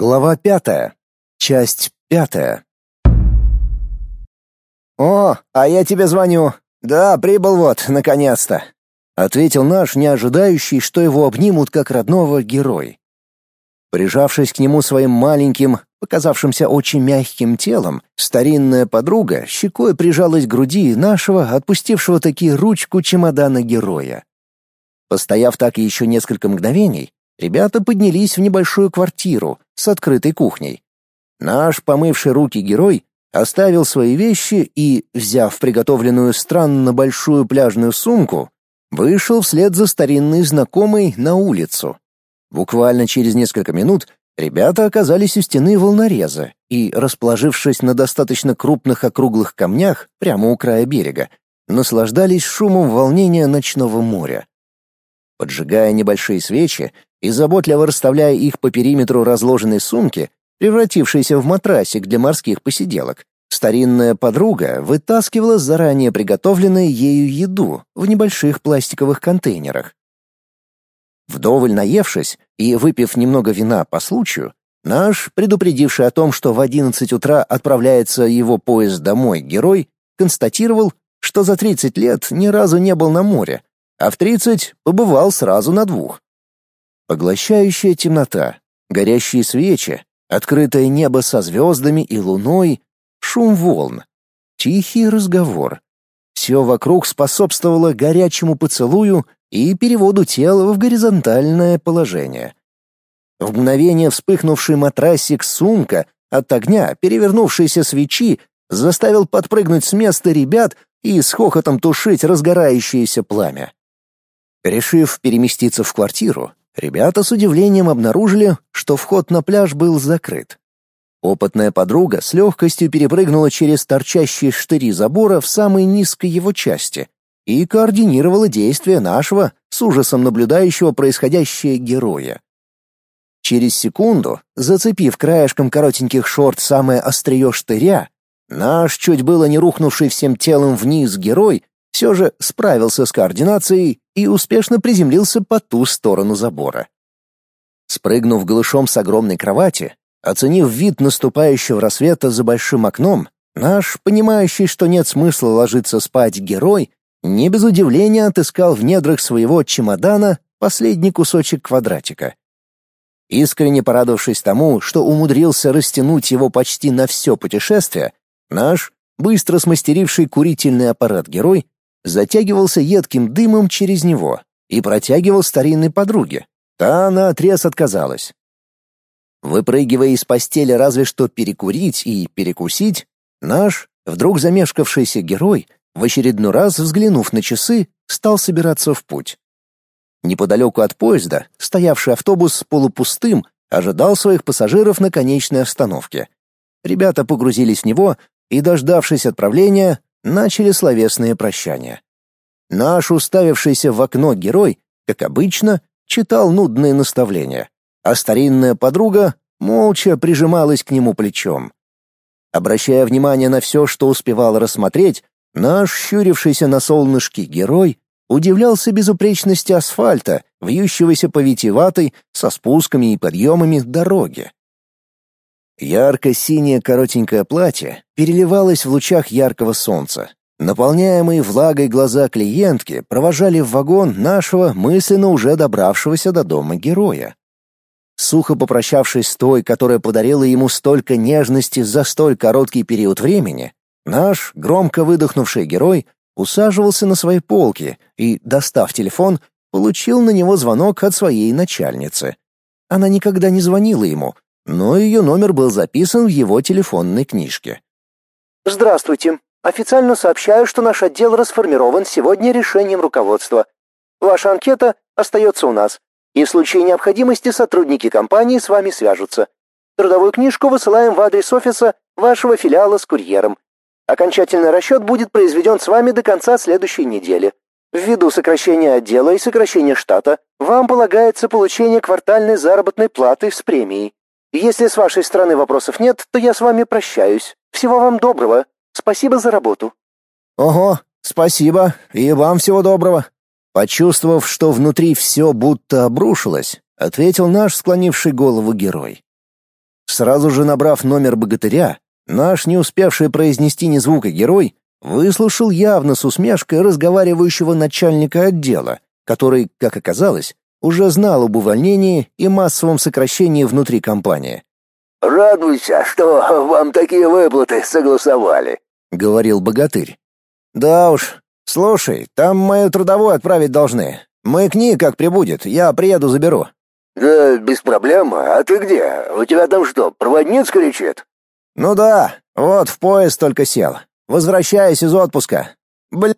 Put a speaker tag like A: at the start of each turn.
A: Глава пятая. Часть пятая. «О, а я тебе звоню. Да, прибыл вот, наконец-то», — ответил наш, не ожидающий, что его обнимут как родного герой. Прижавшись к нему своим маленьким, показавшимся очень мягким телом, старинная подруга щекой прижалась к груди нашего, отпустившего таки ручку чемодана героя. Постояв так еще несколько мгновений, ребята поднялись в небольшую квартиру с открытой кухней. Наш помывший руки герой оставил свои вещи и, взяв приготовленную странно большую пляжную сумку, вышел вслед за старинной знакомой на улицу. Буквально через несколько минут ребята оказались у стены волнореза и, расположившись на достаточно крупных округлых камнях прямо у края берега, наслаждались шумом волнения ночного моря. Поджигая небольшие свечи и заботливо расставляя их по периметру разложенной сумки, превратившейся в матрасик для морских посиделок, старинная подруга вытаскивала заранее приготовленную ею еду в небольших пластиковых контейнерах. Вдоволь наевшись и выпив немного вина по случаю, наш, предупредивший о том, что в одиннадцать утра отправляется его поезд домой герой, констатировал, что за тридцать лет ни разу не был на море, а в тридцать побывал сразу на двух. Поглощающая темнота, горящие свечи, открытое небо со звездами и луной, шум волн, тихий разговор. Все вокруг способствовало горячему поцелую и переводу тела в горизонтальное положение. В мгновение вспыхнувший матрасик сумка от огня, перевернувшейся свечи, заставил подпрыгнуть с места ребят и с хохотом тушить разгорающееся пламя. Решив переместиться в квартиру, ребята с удивлением обнаружили, что вход на пляж был закрыт. Опытная подруга с легкостью перепрыгнула через торчащие штыри забора в самой низкой его части и координировала действия нашего, с ужасом наблюдающего происходящее героя. Через секунду, зацепив краешком коротеньких шорт самое острие штыря, наш чуть было не рухнувший всем телом вниз герой все же справился с координацией и успешно приземлился по ту сторону забора. Спрыгнув голышом с огромной кровати, оценив вид наступающего рассвета за большим окном, наш, понимающий, что нет смысла ложиться спать герой, не без удивления отыскал в недрах своего чемодана последний кусочек квадратика. Искренне порадовавшись тому, что умудрился растянуть его почти на все путешествие, наш, быстро смастеривший курительный аппарат герой, затягивался едким дымом через него и протягивал старинной подруге. Та наотрез отказалась. Выпрыгивая из постели разве что перекурить и перекусить, наш, вдруг замешкавшийся герой, в очередной раз взглянув на часы, стал собираться в путь. Неподалеку от поезда, стоявший автобус с полупустым, ожидал своих пассажиров на конечной остановке. Ребята погрузились в него и, дождавшись отправления, начали словесные прощания. Наш уставившийся в окно герой, как обычно, читал нудные наставления, а старинная подруга молча прижималась к нему плечом. Обращая внимание на все, что успевал рассмотреть, наш щурившийся на солнышке герой удивлялся безупречности асфальта, вьющегося по витиеватой, со спусками и подъемами дороги. Ярко-синее коротенькое платье переливалось в лучах яркого солнца. Наполняемые влагой глаза клиентки провожали в вагон нашего мысленно уже добравшегося до дома героя. Сухо попрощавшись с той, которая подарила ему столько нежности за столь короткий период времени, наш, громко выдохнувший герой, усаживался на своей полке и, достав телефон, получил на него звонок от своей начальницы. Она никогда не звонила ему, но ее номер был записан в его телефонной книжке.
B: «Здравствуйте. Официально сообщаю, что наш отдел расформирован сегодня решением руководства. Ваша анкета остается у нас, и в случае необходимости сотрудники компании с вами свяжутся. Трудовую книжку высылаем в адрес офиса вашего филиала с курьером. Окончательный расчет будет произведен с вами до конца следующей недели. Ввиду сокращения отдела и сокращения штата, вам полагается получение квартальной заработной платы с премией. Если с вашей стороны вопросов нет, то я с вами прощаюсь. Всего вам доброго. Спасибо за работу.
A: Ого, спасибо. И вам всего доброго. Почувствовав, что внутри все будто обрушилось, ответил наш склонивший голову герой. Сразу же набрав номер богатыря, наш не успевший произнести ни звука герой выслушал явно с усмешкой разговаривающего начальника отдела, который, как оказалось, уже знал об увольнении и массовом сокращении внутри компании.
B: «Радуйся, что вам такие выплаты согласовали», — говорил богатырь.
A: «Да уж. Слушай, там мою трудовую отправить должны. Маякни, как прибудет, я приеду заберу».
B: «Да без проблем. А ты где? У тебя там что, проводниц кричит?»
A: «Ну да. Вот в поезд только сел. Возвращаюсь из отпуска. Блин,